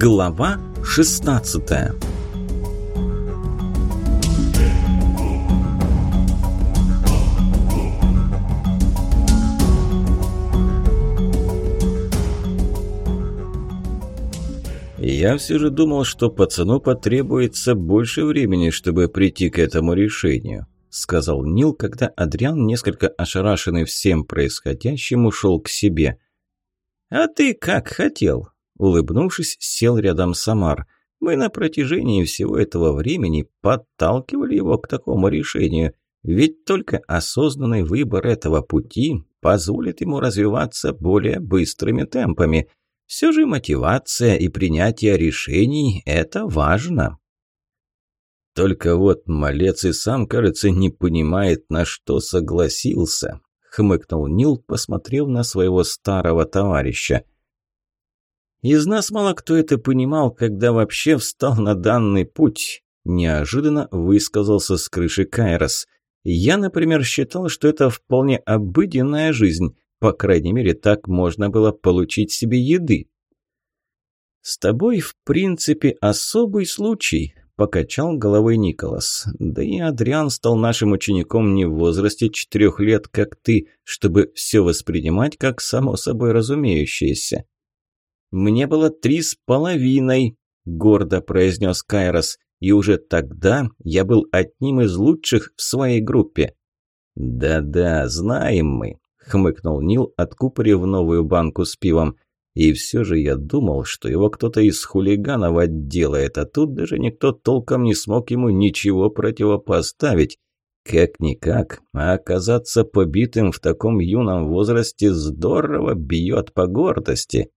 Глава 16 Я все же думал, что пацану потребуется больше времени, чтобы прийти к этому решению, сказал Нил, когда Адриан, несколько ошарашенный всем происходящим, ушел к себе. А ты как хотел? Улыбнувшись, сел рядом Самар. Мы на протяжении всего этого времени подталкивали его к такому решению, ведь только осознанный выбор этого пути позволит ему развиваться более быстрыми темпами. Все же мотивация и принятие решений – это важно. Только вот малец и сам, кажется, не понимает, на что согласился, хмыкнул Нил, посмотрев на своего старого товарища. Из нас мало кто это понимал, когда вообще встал на данный путь. Неожиданно высказался с крыши Кайрос. Я, например, считал, что это вполне обыденная жизнь. По крайней мере, так можно было получить себе еды. «С тобой, в принципе, особый случай», – покачал головой Николас. «Да и Адриан стал нашим учеником не в возрасте четырех лет, как ты, чтобы все воспринимать как само собой разумеющееся». «Мне было три с половиной», – гордо произнес Кайрос, «и уже тогда я был одним из лучших в своей группе». «Да-да, знаем мы», хмыкнул Нил, откупорив новую банку с пивом. И все же я думал, что его кто-то из хулиганов отделает, а тут даже никто толком не смог ему ничего противопоставить. Как-никак, а оказаться побитым в таком юном возрасте здорово бьет по гордости.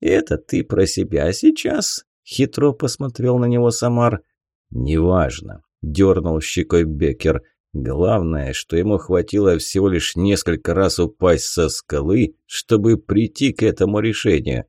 «Это ты про себя сейчас?» – хитро посмотрел на него Самар. «Неважно», – дернул щекой Бекер. Главное, что ему хватило всего лишь несколько раз упасть со скалы, чтобы прийти к этому решению.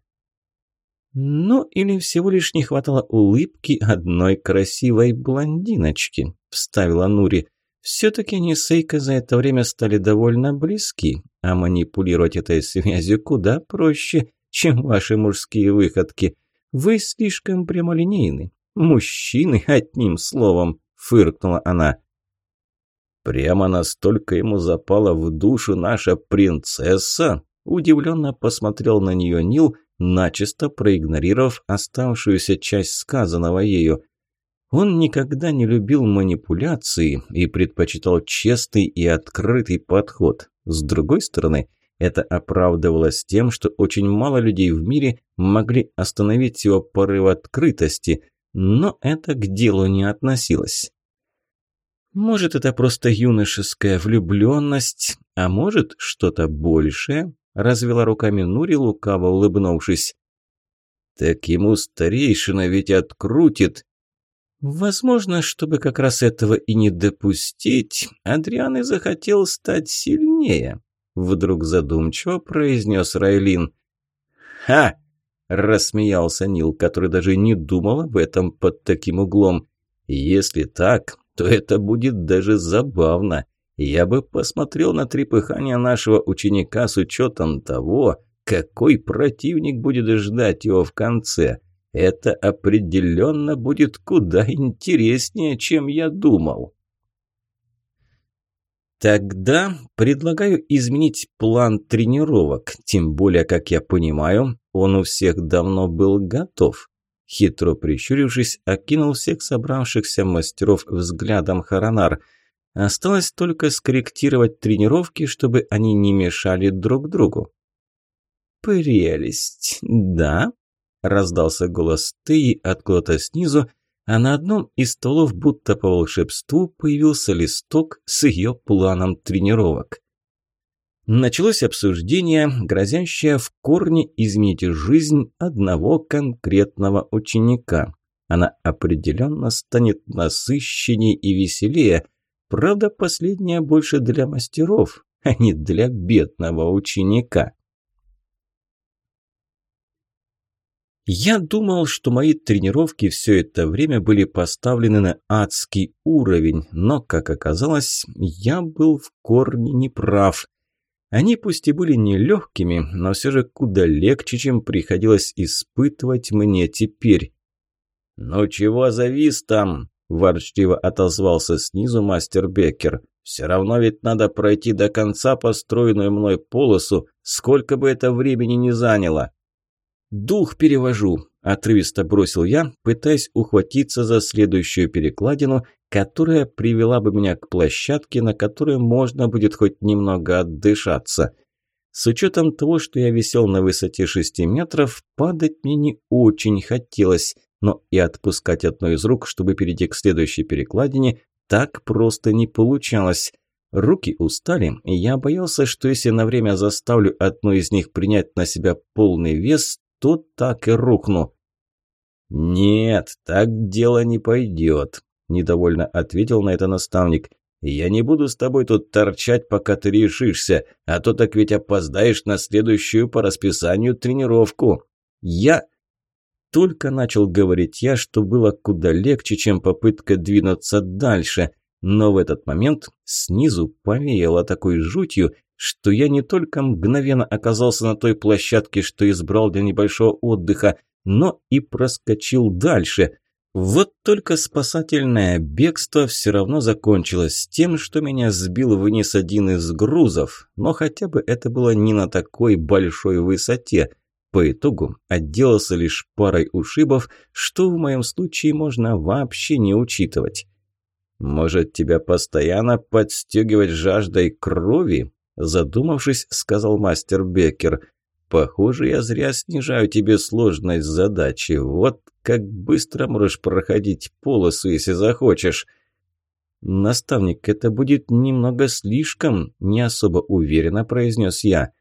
«Ну, или всего лишь не хватало улыбки одной красивой блондиночки», – вставила Нури. «Все-таки они с Эйко за это время стали довольно близки, а манипулировать этой связью куда проще, чем ваши мужские выходки. Вы слишком прямолинейны. Мужчины, одним словом», – фыркнула она. «Прямо настолько ему запала в душу наша принцесса?» Удивленно посмотрел на нее Нил, начисто проигнорировав оставшуюся часть сказанного ею. Он никогда не любил манипуляции и предпочитал честный и открытый подход. С другой стороны, это оправдывалось тем, что очень мало людей в мире могли остановить его порыв открытости, но это к делу не относилось. Может, это просто юношеская влюбленность, а может, что-то большее?» Развела руками Нури, лукаво улыбнувшись. «Так ему старейшина ведь открутит!» Возможно, чтобы как раз этого и не допустить, Адриан и захотел стать сильнее, вдруг задумчиво произнес Райлин. «Ха!» – рассмеялся Нил, который даже не думал об этом под таким углом. «Если так, то это будет даже забавно. Я бы посмотрел на трепыхание нашего ученика с учетом того, какой противник будет ждать его в конце. Это определенно будет куда интереснее, чем я думал. Тогда предлагаю изменить план тренировок, тем более, как я понимаю, он у всех давно был готов. Хитро прищурившись, окинул всех собравшихся мастеров взглядом Харанар. Осталось только скорректировать тренировки, чтобы они не мешали друг другу. «Прелесть, да?» – раздался голос Теи откуда-то снизу, а на одном из столов, будто по волшебству, появился листок с ее планом тренировок. Началось обсуждение, грозящее в корне изменить жизнь одного конкретного ученика. Она определенно станет насыщеннее и веселее. Правда, последнее больше для мастеров, а не для бедного ученика. Я думал, что мои тренировки все это время были поставлены на адский уровень, но, как оказалось, я был в корне неправ. Они пусть и были нелегкими, но все же куда легче, чем приходилось испытывать мне теперь. «Ну чего завис там?» – ворчливо отозвался снизу мастер Беккер. «Все равно ведь надо пройти до конца построенную мной полосу, сколько бы это времени ни заняло». «Дух перевожу», – отрывисто бросил я, пытаясь ухватиться за следующую перекладину, которая привела бы меня к площадке, на которой можно будет хоть немного отдышаться. С учетом того, что я висел на высоте шести метров, падать мне не очень хотелось, но и отпускать одну из рук, чтобы перейти к следующей перекладине, так просто не получалось. Руки устали, и я боялся, что если на время заставлю одну из них принять на себя полный вес, то так и рухну. «Нет, так дело не пойдет», – недовольно ответил на это наставник. «Я не буду с тобой тут торчать, пока ты решишься, а то так ведь опоздаешь на следующую по расписанию тренировку». «Я...» Только начал говорить я, что было куда легче, чем попытка двинуться дальше. Но в этот момент снизу повеяло такой жутью, что я не только мгновенно оказался на той площадке, что избрал для небольшого отдыха, но и проскочил дальше. Вот только спасательное бегство все равно закончилось тем, что меня сбил вниз один из грузов, но хотя бы это было не на такой большой высоте. По итогу отделался лишь парой ушибов, что в моем случае можно вообще не учитывать. «Может, тебя постоянно подстегивать жаждой крови?» Задумавшись, сказал мастер Беккер. «Похоже, я зря снижаю тебе сложность задачи. Вот как быстро можешь проходить полосу, если захочешь». «Наставник, это будет немного слишком», – не особо уверенно произнес я.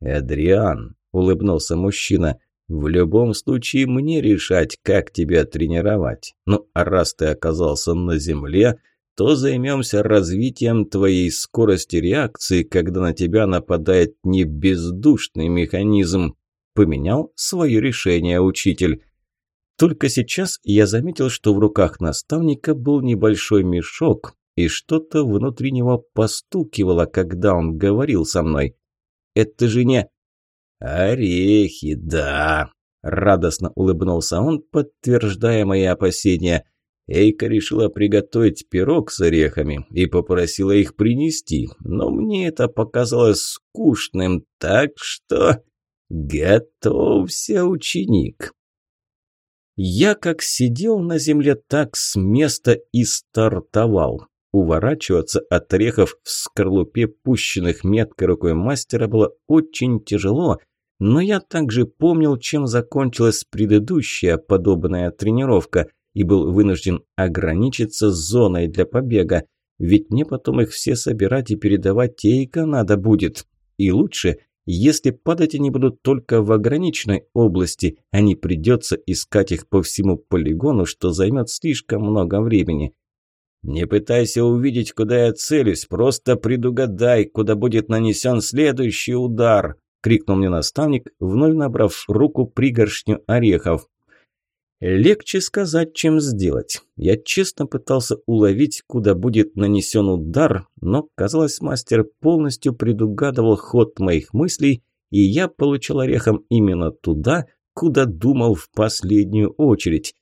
«Эдриан», – улыбнулся мужчина, – «в любом случае мне решать, как тебя тренировать. Ну, а раз ты оказался на земле, то займемся развитием твоей скорости реакции, когда на тебя нападает не бездушный механизм. Поменял свое решение учитель. Только сейчас я заметил, что в руках наставника был небольшой мешок, и что-то внутри него постукивало, когда он говорил со мной. «Это же не...» «Орехи, да!» – радостно улыбнулся он, подтверждая мои опасения. Эйка решила приготовить пирог с орехами и попросила их принести, но мне это показалось скучным, так что... Готовься, ученик. Я как сидел на земле, так с места и стартовал. Уворачиваться от орехов в скорлупе, пущенных меткой рукой мастера, было очень тяжело, но я также помнил, чем закончилась предыдущая подобная тренировка – и был вынужден ограничиться зоной для побега, ведь мне потом их все собирать и передавать Тейка надо будет. И лучше, если падать они будут только в ограниченной области, а не придется искать их по всему полигону, что займет слишком много времени. «Не пытайся увидеть, куда я целюсь, просто предугадай, куда будет нанесен следующий удар!» – крикнул мне наставник, вновь набрав руку пригоршню орехов. Легче сказать, чем сделать. Я честно пытался уловить, куда будет нанесен удар, но, казалось, мастер полностью предугадывал ход моих мыслей, и я получил орехом именно туда, куда думал в последнюю очередь.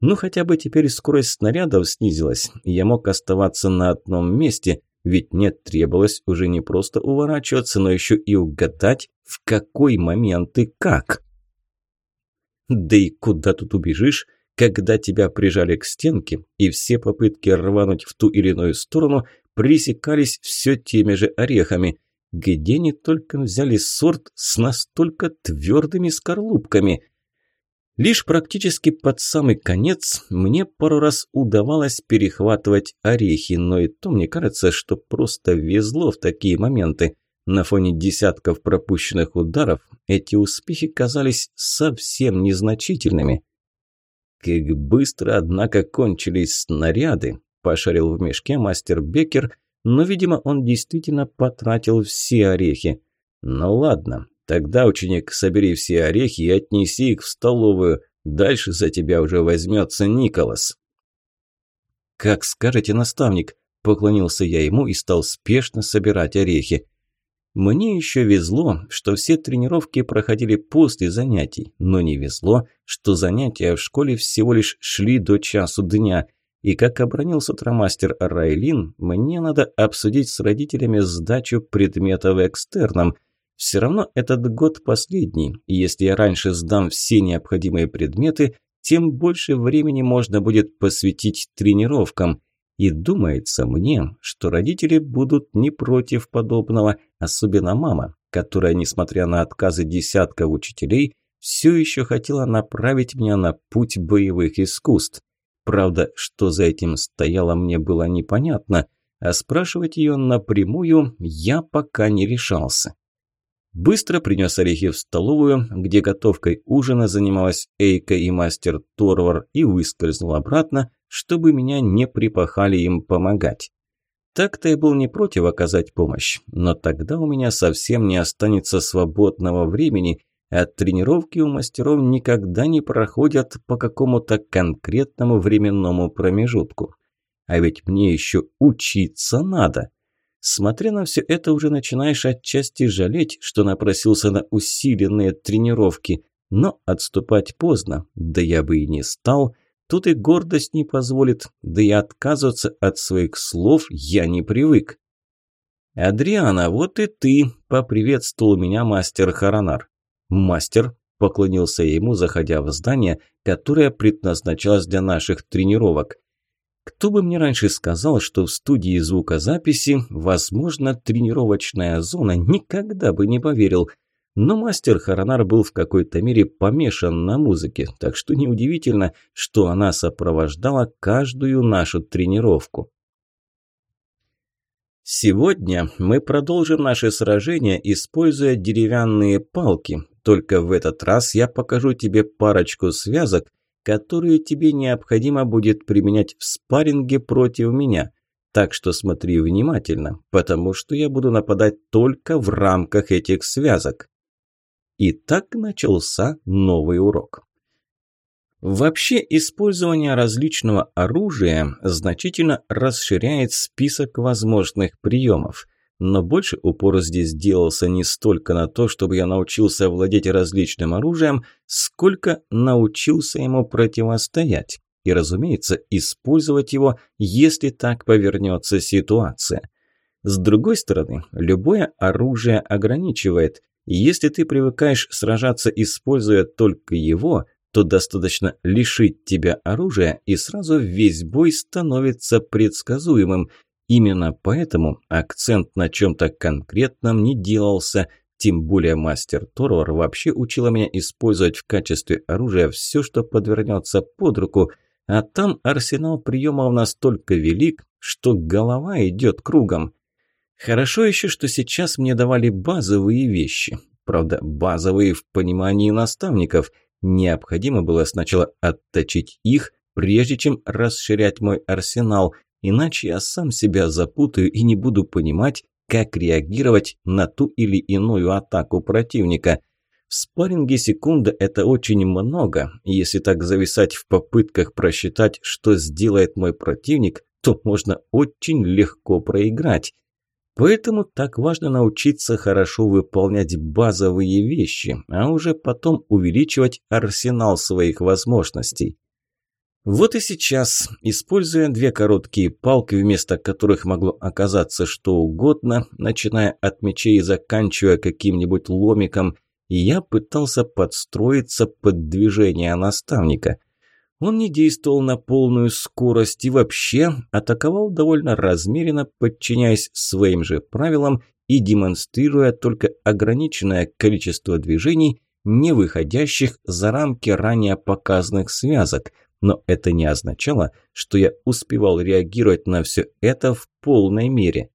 Ну, хотя бы теперь скорость снарядов снизилась, и я мог оставаться на одном месте, ведь мне требовалось уже не просто уворачиваться, но еще и угадать, в какой момент и как. Да и куда тут убежишь, когда тебя прижали к стенке, и все попытки рвануть в ту или иную сторону пресекались все теми же орехами. Где не только взяли сорт с настолько твердыми скорлупками. Лишь практически под самый конец мне пару раз удавалось перехватывать орехи, но и то мне кажется, что просто везло в такие моменты. На фоне десятков пропущенных ударов эти успехи казались совсем незначительными. «Как быстро, однако, кончились снаряды», – пошарил в мешке мастер Беккер, но, видимо, он действительно потратил все орехи. «Ну ладно, тогда, ученик, собери все орехи и отнеси их в столовую. Дальше за тебя уже возьмется Николас». «Как скажете, наставник», – поклонился я ему и стал спешно собирать орехи. Мне еще везло, что все тренировки проходили после занятий, но не везло, что занятия в школе всего лишь шли до часу дня. И как обронил с утра мастер Райлин, мне надо обсудить с родителями сдачу предметов экстерном. Все равно этот год последний, и если я раньше сдам все необходимые предметы, тем больше времени можно будет посвятить тренировкам. И думается мне, что родители будут не против подобного, особенно мама, которая, несмотря на отказы десятков учителей, все еще хотела направить меня на путь боевых искусств. Правда, что за этим стояло, мне было непонятно, а спрашивать ее напрямую я пока не решался. Быстро принес орехи в столовую, где готовкой ужина занималась Эйка и мастер Торвар, и выскользнул обратно, чтобы меня не припахали им помогать. Так-то я был не против оказать помощь, но тогда у меня совсем не останется свободного времени, а тренировки у мастеров никогда не проходят по какому-то конкретному временному промежутку. А ведь мне еще учиться надо. Смотря на все это, уже начинаешь отчасти жалеть, что напросился на усиленные тренировки, но отступать поздно, да я бы и не стал – Тут и гордость не позволит, да и отказываться от своих слов я не привык. «Адриана, вот и ты!» – поприветствовал меня мастер Харанар. «Мастер!» – поклонился ему, заходя в здание, которое предназначалось для наших тренировок. Кто бы мне раньше сказал, что в студии звукозаписи возможно тренировочная зона, никогда бы не поверил – но мастер Харанар был в какой-то мере помешан на музыке, так что неудивительно, что она сопровождала каждую нашу тренировку. Сегодня мы продолжим наше сражение, используя деревянные палки. Только в этот раз я покажу тебе парочку связок, которые тебе необходимо будет применять в спарринге против меня. Так что смотри внимательно, потому что я буду нападать только в рамках этих связок. И так начался новый урок. Вообще, использование различного оружия значительно расширяет список возможных приемов. Но больше упор здесь делался не столько на то, чтобы я научился владеть различным оружием, сколько научился ему противостоять. И, разумеется, использовать его, если так повернется ситуация. С другой стороны, любое оружие ограничивает, если ты привыкаешь сражаться, используя только его, то достаточно лишить тебя оружия, и сразу весь бой становится предсказуемым. Именно поэтому акцент на чем-то конкретном не делался, тем более мастер Торвар вообще учила меня использовать в качестве оружия все, что подвернется под руку, а там арсенал приемов настолько велик, что голова идет кругом. Хорошо еще, что сейчас мне давали базовые вещи. Правда, базовые в понимании наставников. Необходимо было сначала отточить их, прежде чем расширять мой арсенал, иначе я сам себя запутаю и не буду понимать, как реагировать на ту или иную атаку противника. В спарринге секунда – это очень много, если так зависать в попытках просчитать, что сделает мой противник, то можно очень легко проиграть. Поэтому так важно научиться хорошо выполнять базовые вещи, а уже потом увеличивать арсенал своих возможностей. Вот и сейчас, используя две короткие палки, вместо которых могло оказаться что угодно, начиная от мечей и заканчивая каким-нибудь ломиком, я пытался подстроиться под движение наставника – он не действовал на полную скорость и вообще атаковал довольно размеренно, подчиняясь своим же правилам и демонстрируя только ограниченное количество движений, не выходящих за рамки ранее показанных связок. Но это не означало, что я успевал реагировать на все это в полной мере.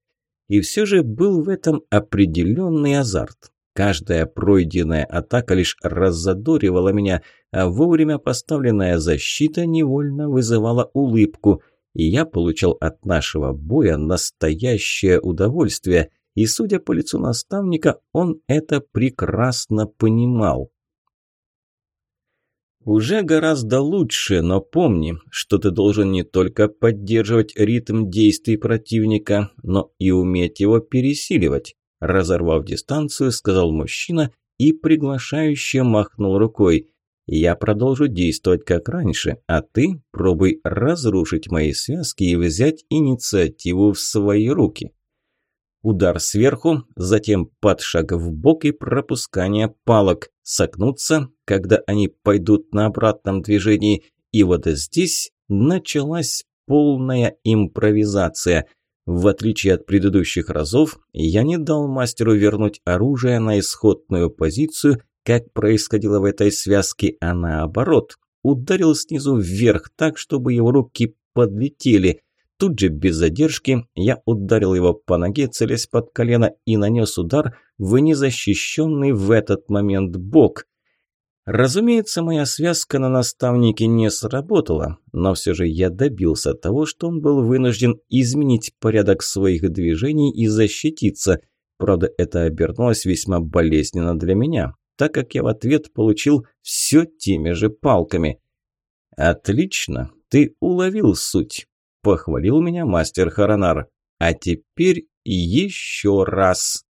И все же был в этом определенный азарт. Каждая пройденная атака лишь раззадоривала меня, а вовремя поставленная защита невольно вызывала улыбку, и я получал от нашего боя настоящее удовольствие, и, судя по лицу наставника, он это прекрасно понимал. Уже гораздо лучше, но помни, что ты должен не только поддерживать ритм действий противника, но и уметь его пересиливать. Разорвав дистанцию, сказал мужчина и приглашающе махнул рукой. «Я продолжу действовать как раньше, а ты пробуй разрушить мои связки и взять инициативу в свои руки». Удар сверху, затем подшаг в бок и пропускание палок. Согнуться, когда они пойдут на обратном движении. И вот здесь началась полная импровизация. В отличие от предыдущих разов, я не дал мастеру вернуть оружие на исходную позицию, как происходило в этой связке, а наоборот, ударил снизу вверх так, чтобы его руки подлетели. Тут же без задержки я ударил его по ноге, целясь под колено, и нанес удар в незащищенный в этот момент бок. Разумеется, моя связка на наставнике не сработала, но все же я добился того, что он был вынужден изменить порядок своих движений и защититься. Правда, это обернулось весьма болезненно для меня, так как я в ответ получил все теми же палками. «Отлично, ты уловил суть», – похвалил меня мастер Харанар. «А теперь еще раз».